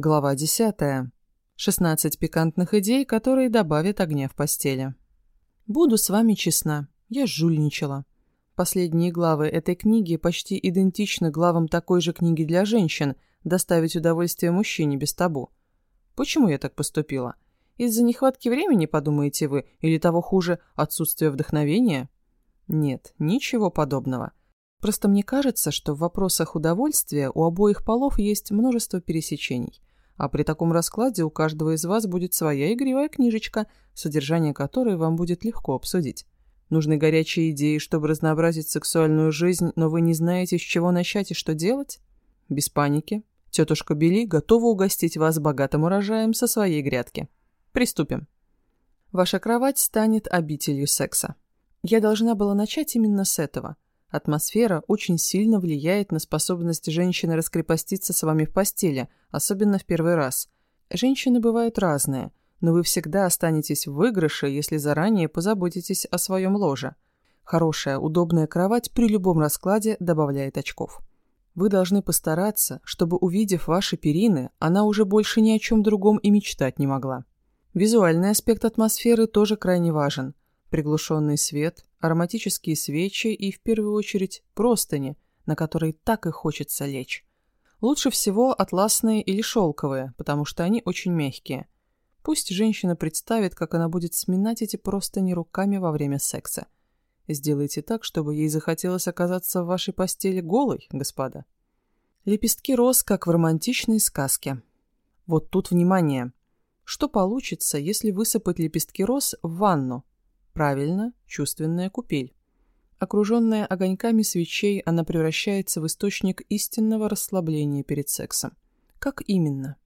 Глава 10. 16 пикантных идей, которые добавят огня в постели. Буду с вами честна, я жульничала. Последние главы этой книги почти идентичны главам такой же книги для женщин «Доставить удовольствие мужчине без табу». Почему я так поступила? Из-за нехватки времени, подумаете вы, или того хуже, отсутствия вдохновения? Нет, ничего подобного. Просто мне кажется, что в вопросах удовольствия у обоих полов есть множество пересечений. А при таком раскладе у каждого из вас будет своя игривая книжечка, содержание которой вам будет легко обсудить. Нужны горячие идеи, чтобы разнообразить сексуальную жизнь, но вы не знаете, с чего начать и что делать? Без паники. Тетушка Бели готова угостить вас богатым урожаем со своей грядки. Приступим. Ваша кровать станет обителью секса. Я должна была начать именно с этого. Атмосфера очень сильно влияет на способность женщины раскрепоститься с вами в постели, особенно в первый раз. Женщины бывают разные, но вы всегда останетесь в выигрыше, если заранее позаботитесь о своем ложе. Хорошая, удобная кровать при любом раскладе добавляет очков. Вы должны постараться, чтобы, увидев ваши перины, она уже больше ни о чем другом и мечтать не могла. Визуальный аспект атмосферы тоже крайне важен. Приглушенный свет, ароматические свечи и, в первую очередь, простыни, на которые так и хочется лечь. Лучше всего атласные или шелковые, потому что они очень мягкие. Пусть женщина представит, как она будет сминать эти простыни руками во время секса. Сделайте так, чтобы ей захотелось оказаться в вашей постели голой, господа. Лепестки роз, как в романтичной сказке. Вот тут внимание. Что получится, если высыпать лепестки роз в ванну? Правильно, чувственная купель. Окруженная огоньками свечей, она превращается в источник истинного расслабления перед сексом. Как именно?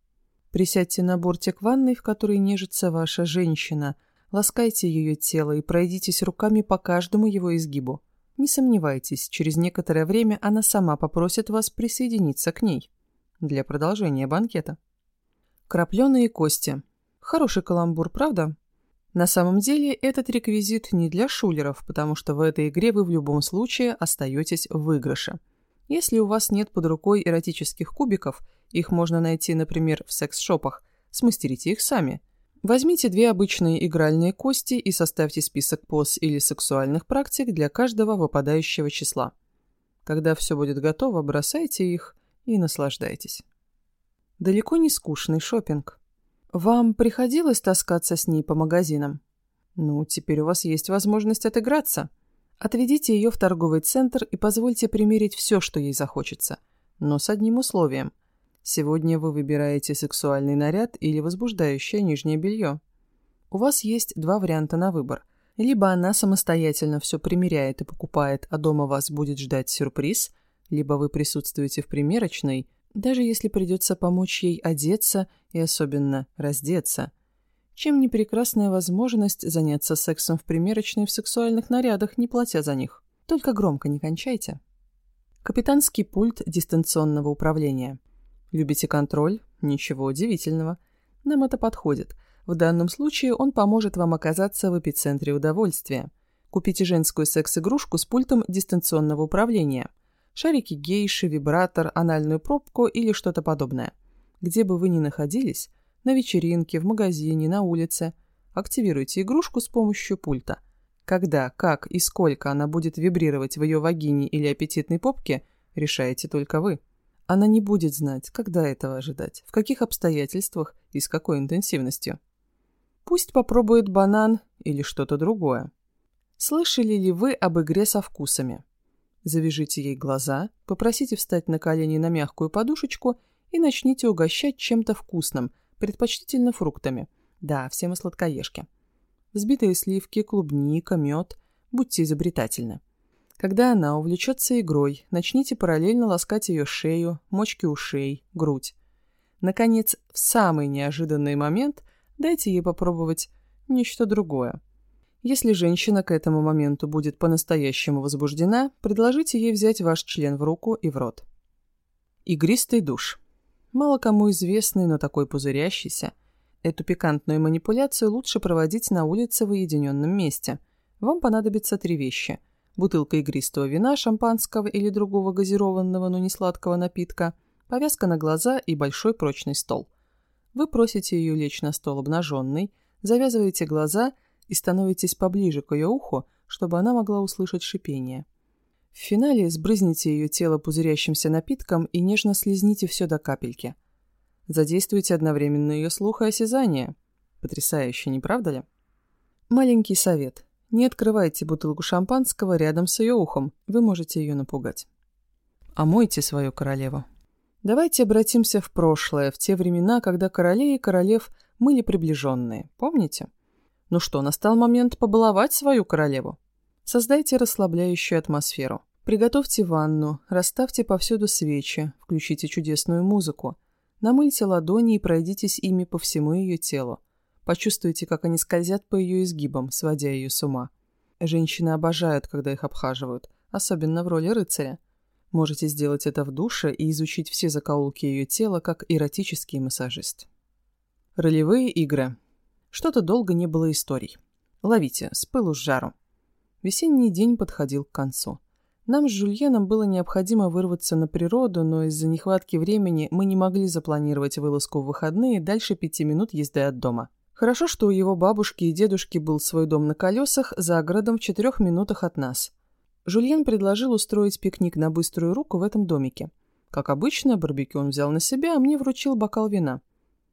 Присядьте на бортик ванной, в которой нежится ваша женщина, ласкайте ее тело и пройдитесь руками по каждому его изгибу. Не сомневайтесь, через некоторое время она сама попросит вас присоединиться к ней. Для продолжения банкета. Крапленые кости. Хороший каламбур, правда? На самом деле этот реквизит не для шулеров, потому что в этой игре вы в любом случае остаетесь в выигрыше. Если у вас нет под рукой эротических кубиков, их можно найти, например, в секс-шопах, смастерите их сами. Возьмите две обычные игральные кости и составьте список поз или сексуальных практик для каждого выпадающего числа. Когда все будет готово, бросайте их и наслаждайтесь. Далеко не скучный шопинг. Вам приходилось таскаться с ней по магазинам? Ну, теперь у вас есть возможность отыграться. Отведите ее в торговый центр и позвольте примерить все, что ей захочется. Но с одним условием. Сегодня вы выбираете сексуальный наряд или возбуждающее нижнее белье. У вас есть два варианта на выбор. Либо она самостоятельно все примеряет и покупает, а дома вас будет ждать сюрприз, либо вы присутствуете в примерочной – даже если придется помочь ей одеться и особенно раздеться. Чем не прекрасная возможность заняться сексом в примерочной в сексуальных нарядах, не платя за них. Только громко не кончайте. Капитанский пульт дистанционного управления. Любите контроль? Ничего удивительного. Нам это подходит. В данном случае он поможет вам оказаться в эпицентре удовольствия. Купите женскую секс-игрушку с пультом дистанционного управления – шарики гейши, вибратор, анальную пробку или что-то подобное. Где бы вы ни находились, на вечеринке, в магазине, на улице, активируйте игрушку с помощью пульта. Когда, как и сколько она будет вибрировать в ее вагине или аппетитной попке, решаете только вы. Она не будет знать, когда этого ожидать, в каких обстоятельствах и с какой интенсивностью. Пусть попробует банан или что-то другое. Слышали ли вы об игре со вкусами? Завяжите ей глаза, попросите встать на колени на мягкую подушечку и начните угощать чем-то вкусным, предпочтительно фруктами. Да, все мы сладкоежки. Взбитые сливки, клубника, мед. Будьте изобретательны. Когда она увлечется игрой, начните параллельно ласкать ее шею, мочки ушей, грудь. Наконец, в самый неожиданный момент дайте ей попробовать нечто другое. Если женщина к этому моменту будет по-настоящему возбуждена, предложите ей взять ваш член в руку и в рот. Игристый душ. Мало кому известный, но такой пузырящийся. Эту пикантную манипуляцию лучше проводить на улице в уединенном месте. Вам понадобятся три вещи. Бутылка игристого вина, шампанского или другого газированного, но не сладкого напитка, повязка на глаза и большой прочный стол. Вы просите ее лечь на стол обнаженной, завязываете глаза и становитесь поближе к ее уху, чтобы она могла услышать шипение. В финале сбрызните ее тело пузырящимся напитком и нежно слезните все до капельки. Задействуйте одновременно ее слух и осязание. Потрясающе, не правда ли? Маленький совет. Не открывайте бутылку шампанского рядом с ее ухом, вы можете ее напугать. Омойте свою королеву. Давайте обратимся в прошлое, в те времена, когда королей и королев мыли приближенные. Помните? Ну что, настал момент побаловать свою королеву? Создайте расслабляющую атмосферу. Приготовьте ванну, расставьте повсюду свечи, включите чудесную музыку. Намыльте ладони и пройдитесь ими по всему ее телу. Почувствуйте, как они скользят по ее изгибам, сводя ее с ума. Женщины обожают, когда их обхаживают, особенно в роли рыцаря. Можете сделать это в душе и изучить все закоулки ее тела, как эротический массажист. Ролевые игры. Что-то долго не было историй. Ловите, с пылу с жару. Весенний день подходил к концу. Нам с Жульеном было необходимо вырваться на природу, но из-за нехватки времени мы не могли запланировать вылазку в выходные дальше пяти минут езды от дома. Хорошо, что у его бабушки и дедушки был свой дом на колесах за городом в четырех минутах от нас. Жульен предложил устроить пикник на быструю руку в этом домике. Как обычно, барбекю он взял на себя, а мне вручил бокал вина.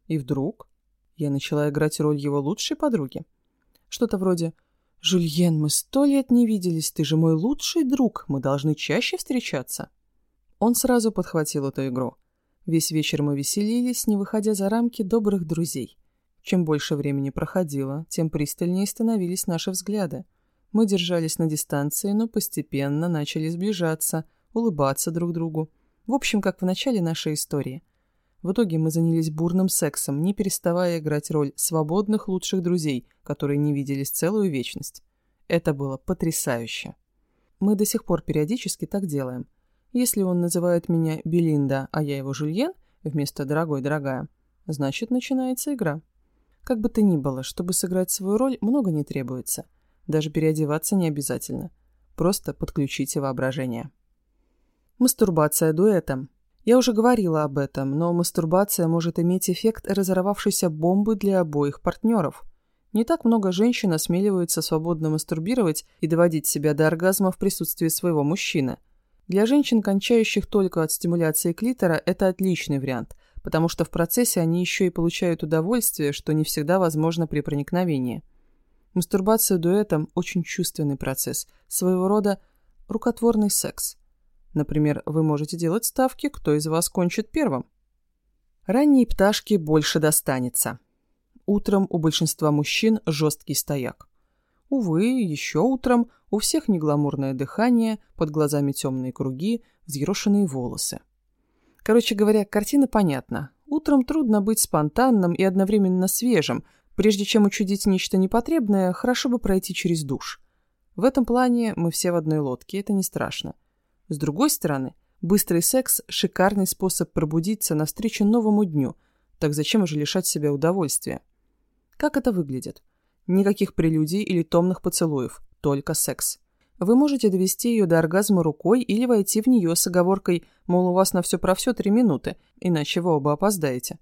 И вдруг я начала играть роль его лучшей подруги. Что-то вроде «Жульен, мы сто лет не виделись, ты же мой лучший друг, мы должны чаще встречаться». Он сразу подхватил эту игру. Весь вечер мы веселились, не выходя за рамки добрых друзей. Чем больше времени проходило, тем пристальнее становились наши взгляды. Мы держались на дистанции, но постепенно начали сближаться, улыбаться друг другу. В общем, как в начале нашей истории. В итоге мы занялись бурным сексом, не переставая играть роль свободных лучших друзей, которые не виделись целую вечность. Это было потрясающе. Мы до сих пор периодически так делаем. Если он называет меня Белинда, а я его Жульен, вместо «дорогой-дорогая», значит, начинается игра. Как бы то ни было, чтобы сыграть свою роль, много не требуется – даже переодеваться не обязательно. Просто подключите воображение. Мастурбация дуэтом. Я уже говорила об этом, но мастурбация может иметь эффект разорвавшейся бомбы для обоих партнеров. Не так много женщин осмеливаются свободно мастурбировать и доводить себя до оргазма в присутствии своего мужчины. Для женщин, кончающих только от стимуляции клитора, это отличный вариант, потому что в процессе они еще и получают удовольствие, что не всегда возможно при проникновении. Мастурбация дуэтом – очень чувственный процесс, своего рода рукотворный секс. Например, вы можете делать ставки, кто из вас кончит первым. Ранней пташке больше достанется. Утром у большинства мужчин жесткий стояк. Увы, еще утром у всех негламурное дыхание, под глазами темные круги, взъерошенные волосы. Короче говоря, картина понятна. Утром трудно быть спонтанным и одновременно свежим – Прежде чем учудить нечто непотребное, хорошо бы пройти через душ. В этом плане мы все в одной лодке, это не страшно. С другой стороны, быстрый секс – шикарный способ пробудиться навстречу новому дню, так зачем же лишать себя удовольствия? Как это выглядит? Никаких прелюдий или томных поцелуев, только секс. Вы можете довести ее до оргазма рукой или войти в нее с оговоркой, мол, у вас на все про все три минуты, иначе вы оба опоздаете.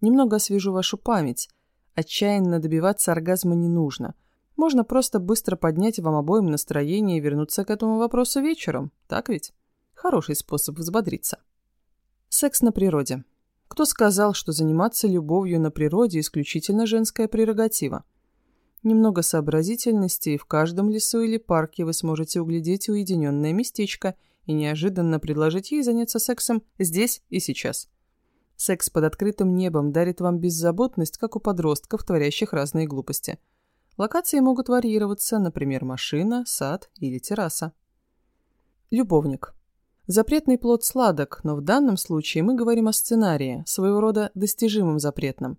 Немного освежу вашу память – Отчаянно добиваться оргазма не нужно. Можно просто быстро поднять вам обоим настроение и вернуться к этому вопросу вечером, так ведь? Хороший способ взбодриться. Секс на природе. Кто сказал, что заниматься любовью на природе исключительно женская прерогатива? Немного сообразительности, и в каждом лесу или парке вы сможете углядеть уединенное местечко и неожиданно предложить ей заняться сексом здесь и сейчас. Секс под открытым небом дарит вам беззаботность, как у подростков, творящих разные глупости. Локации могут варьироваться, например, машина, сад или терраса. Любовник. Запретный плод сладок, но в данном случае мы говорим о сценарии, своего рода достижимым запретным.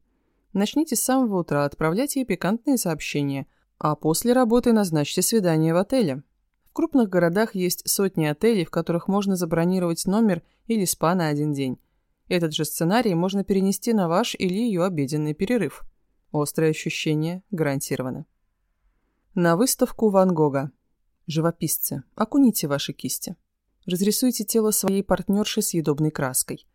Начните с самого утра отправлять ей пикантные сообщения, а после работы назначьте свидание в отеле. В крупных городах есть сотни отелей, в которых можно забронировать номер или спа на один день. Этот же сценарий можно перенести на ваш или ее обеденный перерыв. Острые ощущения гарантированы. На выставку Ван Гога. Живописцы, окуните ваши кисти. Разрисуйте тело своей партнерши съедобной краской.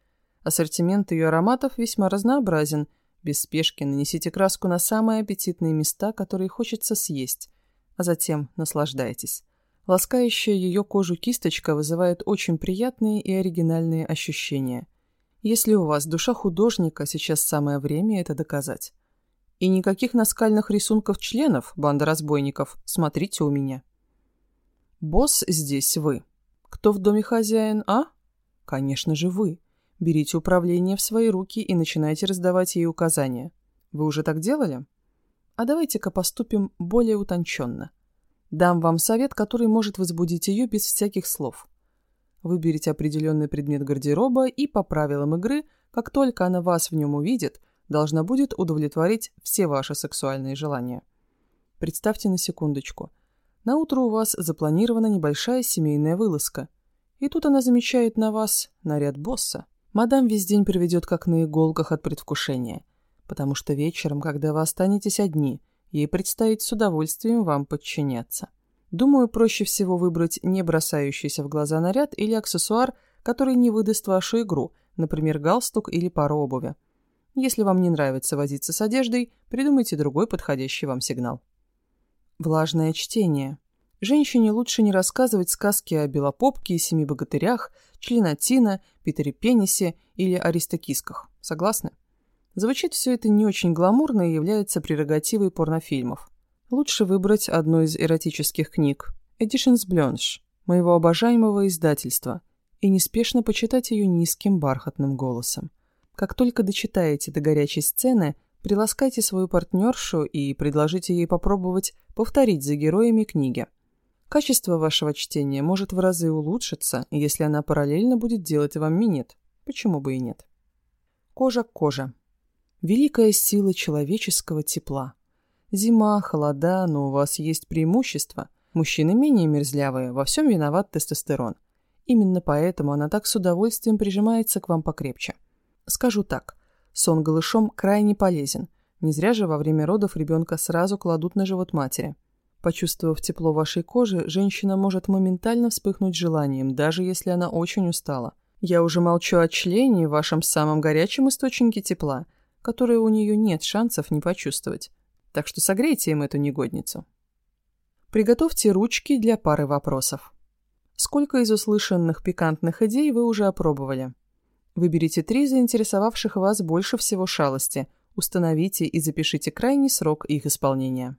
Ассортимент ее ароматов весьма разнообразен. Без спешки нанесите краску на самые аппетитные места, которые хочется съесть, а затем наслаждайтесь. Ласкающая ее кожу кисточка вызывает очень приятные и оригинальные ощущения. Если у вас душа художника, сейчас самое время это доказать. И никаких наскальных рисунков членов, банда разбойников, смотрите у меня. Босс здесь вы. Кто в доме хозяин, а? Конечно же вы. Берите управление в свои руки и начинайте раздавать ей указания. Вы уже так делали? А давайте-ка поступим более утонченно. Дам вам совет, который может возбудить ее без всяких слов. Выберите определенный предмет гардероба и по правилам игры, как только она вас в нем увидит, должна будет удовлетворить все ваши сексуальные желания. Представьте на секундочку. На утро у вас запланирована небольшая семейная вылазка. И тут она замечает на вас наряд босса. Мадам весь день проведет как на иголках от предвкушения, потому что вечером, когда вы останетесь одни, ей предстоит с удовольствием вам подчиняться. Думаю, проще всего выбрать не бросающийся в глаза наряд или аксессуар, который не выдаст вашу игру, например, галстук или пару обуви. Если вам не нравится возиться с одеждой, придумайте другой подходящий вам сигнал. Влажное чтение. Женщине лучше не рассказывать сказки о Белопопке и Семи Богатырях, Членатина, Питере Пенисе или Аристокисках. Согласны? Звучит все это не очень гламурно и является прерогативой порнофильмов. Лучше выбрать одну из эротических книг «Editions Blanche» моего обожаемого издательства и неспешно почитать ее низким бархатным голосом. Как только дочитаете до горячей сцены, приласкайте свою партнершу и предложите ей попробовать повторить за героями книги – Качество вашего чтения может в разы улучшиться, если она параллельно будет делать вам минет. Почему бы и нет? Кожа к коже. Великая сила человеческого тепла. Зима, холода, но у вас есть преимущество. Мужчины менее мерзлявые, во всем виноват тестостерон. Именно поэтому она так с удовольствием прижимается к вам покрепче. Скажу так, сон голышом крайне полезен. Не зря же во время родов ребенка сразу кладут на живот матери. Почувствовав тепло вашей кожи, женщина может моментально вспыхнуть желанием, даже если она очень устала. Я уже молчу о члене, вашем самом горячем источнике тепла, которое у нее нет шансов не почувствовать. Так что согрейте им эту негодницу. Приготовьте ручки для пары вопросов. Сколько из услышанных пикантных идей вы уже опробовали? Выберите три заинтересовавших вас больше всего шалости, установите и запишите крайний срок их исполнения.